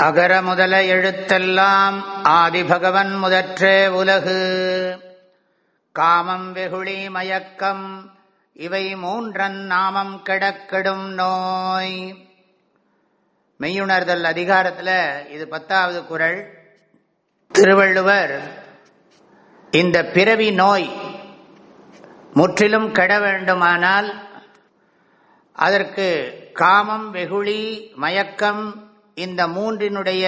அகர முதல எழுத்தெல்லாம் ஆதிபகவன் முதற்றே உலகு. காமம் வெகுளி மயக்கம் இவை மூன்றன் நாமம் கிடக்கெடும் நோய். மெய்யுணர்தல் அதிகாரத்தில் இது பத்தாவது குரல். திருவள்ளுவர் இந்த பிறவி நோய் முற்றிலும் கெட வேண்டுமானால் அதற்கு காமம் வெகுளி மயக்கம் இந்த மூன்றினுடைய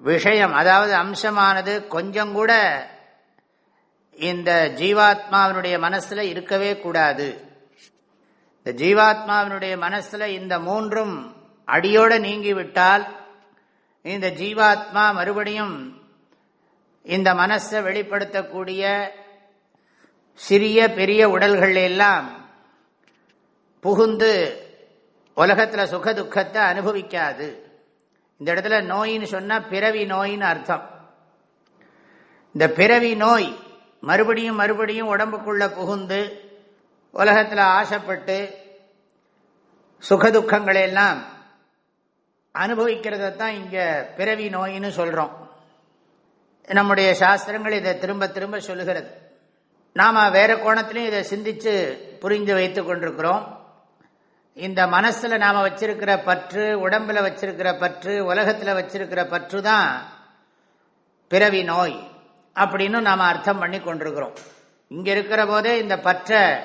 விஷயம் அதாவது அம்சமானது கொஞ்சம் கூட இந்த ஜீவாத்மாவினுடைய மனசில் இருக்கவே கூடாது. இந்த ஜீவாத்மாவினுடைய மனசில் இந்த மூன்றும் அடியோடு நீங்கிவிட்டால் இந்த ஜீவாத்மா மறுபடியும் இந்த மனசை வெளிப்படுத்தக்கூடிய சிறிய பெரிய உடல்கள் எல்லாம் புகுந்து உலகத்தில் சுக துக்கத்தை அனுபவிக்காது. இந்த இடத்துல நோயின்னு சொன்னால் பிறவி நோயின்னு அர்த்தம். இந்த பிறவி நோய் மறுபடியும் மறுபடியும் உடம்புக்குள்ளே புகுந்து உலகத்தில் ஆசைப்பட்டு சுகதுக்கங்களையெல்லாம் அனுபவிக்கிறத தான் இங்கே பிறவி நோயின்னு சொல்கிறோம் நம்முடைய சாஸ்திரங்கள் இதை திரும்ப திரும்ப சொல்லுகிறது. நாம் வேறு கோணத்திலையும் இதை சிந்தித்து புரிந்து வைத்து கொண்டிருக்கிறோம். இந்த மனசுல நாம வச்சிருக்கிற பற்று உடம்புல வச்சிருக்கிற பற்று உலகத்துல வச்சிருக்கிற பற்று தான் பிறவி நோய் அப்படின்னு நாம அர்த்தம் பண்ணி கொண்டிருக்கிறோம். இங்க இருக்கிற போதே இந்த பற்ற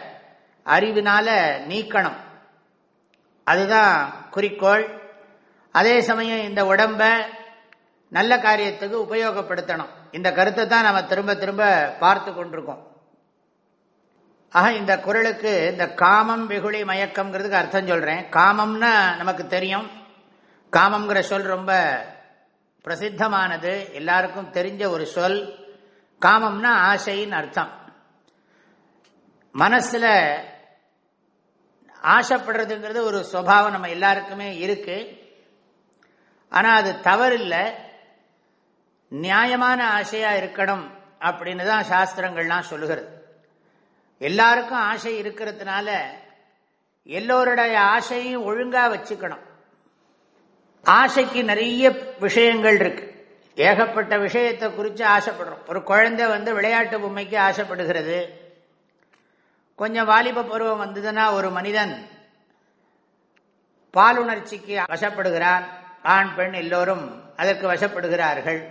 அறிவினால நீக்கணும். அதுதான் குறிக்கோள். அதே சமயம் இந்த உடம்ப நல்ல காரியத்துக்கு உபயோகப்படுத்தணும். இந்த கருத்தை தான் நம்ம திரும்ப திரும்ப பார்த்து கொண்டிருக்கோம். ஆக இந்த குரலுக்கு இந்த காமம் வெகுளி மயக்கம்ங்கிறதுக்கு அர்த்தம் சொல்கிறேன் காமம்னா நமக்கு தெரியும். காமம்ங்கிற சொல் ரொம்ப பிரசித்தமானது. எல்லாருக்கும் தெரிஞ்ச ஒரு சொல். காமம்னா ஆசைன்னு அர்த்தம். மனசில் ஆசைப்படுறதுங்கிறது ஒரு சுவாவம் நம்ம எல்லாருக்குமே இருக்கு. ஆனால் அது தவறு இல்லை நியாயமான ஆசையாக இருக்கணும் அப்படின்னு தான் சாஸ்திரங்கள்லாம் சொல்லுகிறது. எல்லாருக்கும் ஆசை இருக்கிறதுனால எல்லோருடைய ஆசையும் ஒழுங்கா வச்சுக்கணும். ஆசைக்கு நிறைய விஷயங்கள் இருக்கு. ஏகப்பட்ட விஷயத்தை குறித்து ஆசைப்படுறோம். ஒரு குழந்தை வந்து விளையாட்டு பொம்மைக்கு ஆசைப்படுகிறது. கொஞ்சம் வாலிப பருவம் வந்ததுன்னா ஒரு மனிதன் பாலுணர்ச்சிக்கு வசப்படுகிறான். ஆண் பெண் எல்லோரும் அதற்கு வசப்படுகிறார்கள்.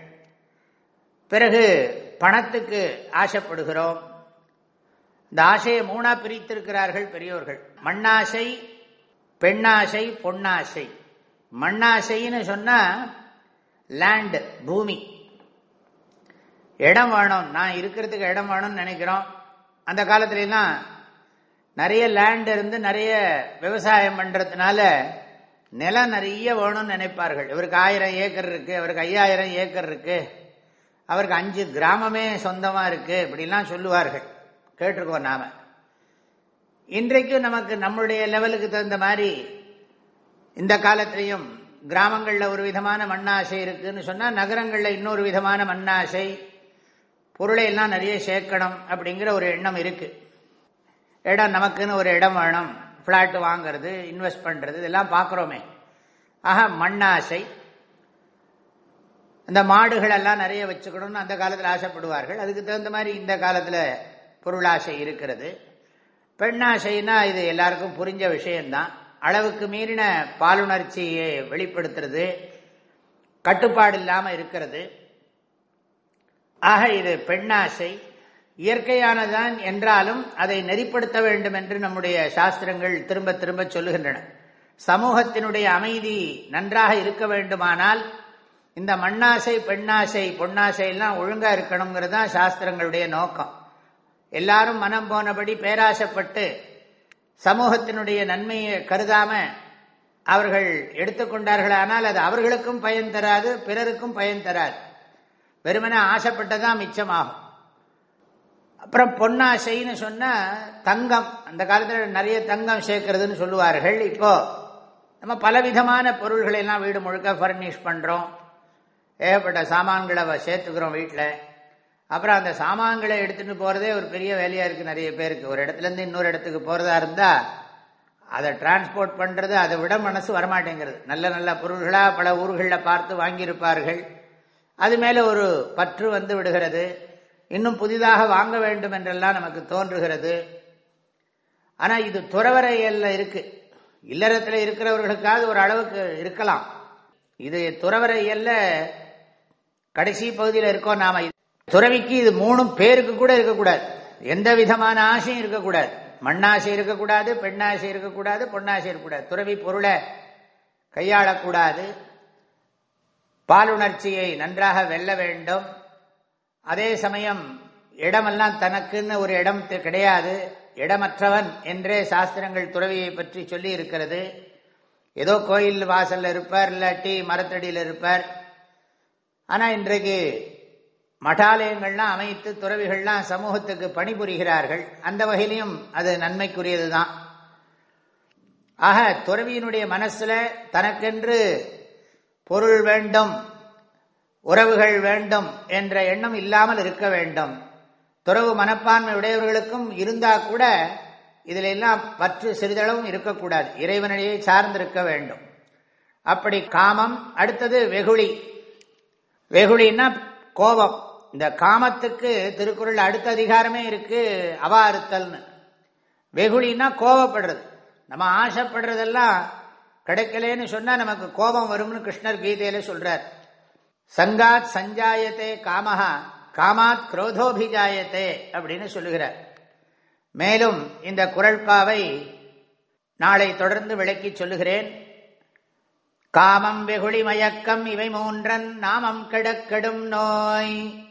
பிறகு பணத்துக்கு ஆசைப்படுகிறோம். இந்த ஆசையை மூணா பிரித்திருக்கிறார்கள் பெரியோர்கள். மண்ணாசை பெண்ணாசை பொன்னாசை. மண்ணாசைன்னு சொன்னா லேண்டு பூமி. இடம் வேணும். நான் இருக்கிறதுக்கு இடம் வேணும்னு நினைக்கிறோம். அந்த காலத்துலாம் நிறைய லேண்ட் இருந்து நிறைய விவசாயம் பண்றதுனால நிலம் நிறைய வேணும்னு நினைப்பார்கள். இவருக்கு ஆயிரம் ஏக்கர் இருக்கு அவருக்கு ஐயாயிரம் ஏக்கர் இருக்கு. அவருக்கு அஞ்சு கிராமமே சொந்தமா இருக்கு இப்படிலாம் சொல்லுவார்கள். கேட்டிருக்கோம் நாம. இன்றைக்கும் நமக்கு நம்மளுடைய லெவலுக்கு தகுந்த மாதிரி இந்த காலத்திலையும் கிராமங்களில் ஒரு விதமான மண்ணாசை இருக்குன்னு சொன்னால் நகரங்களில் இன்னொரு விதமான மண்ணாசை பொருளை எல்லாம் நிறைய சேர்க்கணும் அப்படிங்கிற ஒரு எண்ணம் இருக்கு. இடம் நமக்குன்னு ஒரு இடம் வேணும். ஃப்ளாட்டு வாங்கிறது இன்வெஸ்ட் பண்ணுறது இதெல்லாம் பார்க்குறோமே. ஆக மண்ணாசை. இந்த மாடுகளெல்லாம் நிறைய வச்சுக்கணும்னு அந்த காலத்தில் ஆசைப்படுவார்கள். அதுக்கு தகுந்த மாதிரி இந்த காலத்தில் பொருளாசை இருக்கிறது. பெண்ணாசைன்னா இது எல்லாருக்கும் புரிஞ்ச விஷயம்தான். அளவுக்கு மீறின பாலுணர்ச்சியை வெளிப்படுத்துறது. கட்டுப்பாடு இல்லாமல் இருக்கிறது. ஆக இது பெண்ணாசை. இயற்கையானதான் என்றாலும் அதை நெறிப்படுத்த வேண்டும் என்று நம்முடைய சாஸ்திரங்கள் திரும்ப திரும்ப சொல்லுகின்றன. சமூகத்தினுடைய அமைதி நன்றாக இருக்க வேண்டுமானால் இந்த மண்ணாசை பெண்ணாசை பொன்னாசை எல்லாம் ஒழுங்கா இருக்கணுங்கிறது தான் சாஸ்திரங்களுடைய நோக்கம். எல்லாரும் மனம் போனபடி பேராசப்பட்டு சமூகத்தினுடைய நன்மையை கருதாம அவர்கள் எடுத்துக்கொண்டார்கள்? ஆனால் அது அவர்களுக்கும் பயன் தராது பிறருக்கும் பயன் தராது. வெறுமனே ஆசைப்பட்டதான் மிச்சமாகும். அப்புறம் பொன்னாசைன்னு சொன்னால் தங்கம். அந்த காலத்தில் நிறைய தங்கம் சேர்க்கறதுன்னு சொல்லுவார்கள். இப்போ நம்ம பலவிதமான பொருள்களை எல்லாம் வீடு முழுக்க ஃபர்னிஷ் பண்ணுறோம் ஏகப்பட்ட சாமான்களை சேர்த்துக்கிறோம் வீட்டில் அப்புறம் அந்த சாமான்களை எடுத்துட்டு போகிறதே ஒரு பெரிய வேலையாக இருக்குது நிறைய பேருக்கு. ஒரு இடத்துலேருந்து இன்னொரு இடத்துக்கு போகிறதா இருந்தால் அதை டிரான்ஸ்போர்ட் பண்ணுறது அதை விட மனசு வரமாட்டேங்கிறது. நல்ல நல்ல பொருள்களாக பல ஊர்களில் பார்த்து வாங்கியிருப்பார்கள். அது மேலே ஒரு பற்று வந்து விடுகிறது. இன்னும் புதிதாக வாங்க வேண்டும் என்றெல்லாம் நமக்கு தோன்றுகிறது. ஆனால் இது துறவரையில் இருக்குது இல்லறத்தில் இருக்கிறவர்களுக்காவது ஒரு அளவுக்கு இருக்கலாம். இது துறவரையில் கடைசி பகுதியில் இருக்கோம் நாம். துறவிக்கு இது மூணும் பேருக்கு கூட இருக்கக்கூடாது. எந்த விதமான ஆசையும் இருக்கக்கூடாது. மண்ணாசை இருக்கக்கூடாது பெண்ணாசை இருக்கக்கூடாது பொன்னாசை இருக்கக்கூடாது. துறவி பொருளை கையாளக்கூடாது. பாலுணர்ச்சியை நன்றாக வெல்ல வேண்டும். அதே சமயம் இடமெல்லாம் தனக்குன்னு ஒரு இடம் கிடையாது. இடமற்றவன் என்றே சாஸ்திரங்கள் துறவியை பற்றி சொல்லி இருக்கிறது. ஏதோ கோயில் வாசல்ல இருப்பார் இல்லாட்டி மரத்தடியில் இருப்பார். ஆனால் இன்றைக்கு மடாலயங்கள்லாம் அமைத்து துறவிகள்லாம் சமூகத்துக்கு பணிபுரிகிறார்கள். அந்த வகையிலையும் அது நன்மைக்குரியது தான் ஆக துறவியினுடைய மனசில் தனக்கென்று பொருள் வேண்டும் உறவுகள் வேண்டும் என்ற எண்ணம் இல்லாமல் இருக்க வேண்டும். துறவு மனப்பான்மை உடையவர்களுக்கும் இருந்தால் கூட இதுல எல்லாம் பற்று சிறிதளவும் இருக்கக்கூடாது. இறைவனையே சார்ந்திருக்க வேண்டும். அப்படி காமம் அடுத்தது வெகுளி. வெகுளின்னா கோபம். இந்த காமத்துக்கு திருக்குறள் அடுத்த அதிகாரமே இருக்கு அவா அறுத்தல்னு வெகுளின்னா கோபப்படுறது. நம்ம ஆசைப்படுறதெல்லாம் கிடைக்கலன்னு சொன்னா நமக்கு கோபம் வரும்னு கிருஷ்ணர் கீதையில சொல்றார். சங்காத் சஞ்சாயத்தே காமஹா காமாத் குரோதோபிஜாயத்தே அப்படின்னு சொல்லுகிறார். மேலும் இந்த குரல்பாவை நாளை தொடர்ந்து விளக்கி சொல்லுகிறேன். காமம் வெகுளி மயக்கம் இவை மூன்றன் நாமம் கிடக்கெடும் நோய்.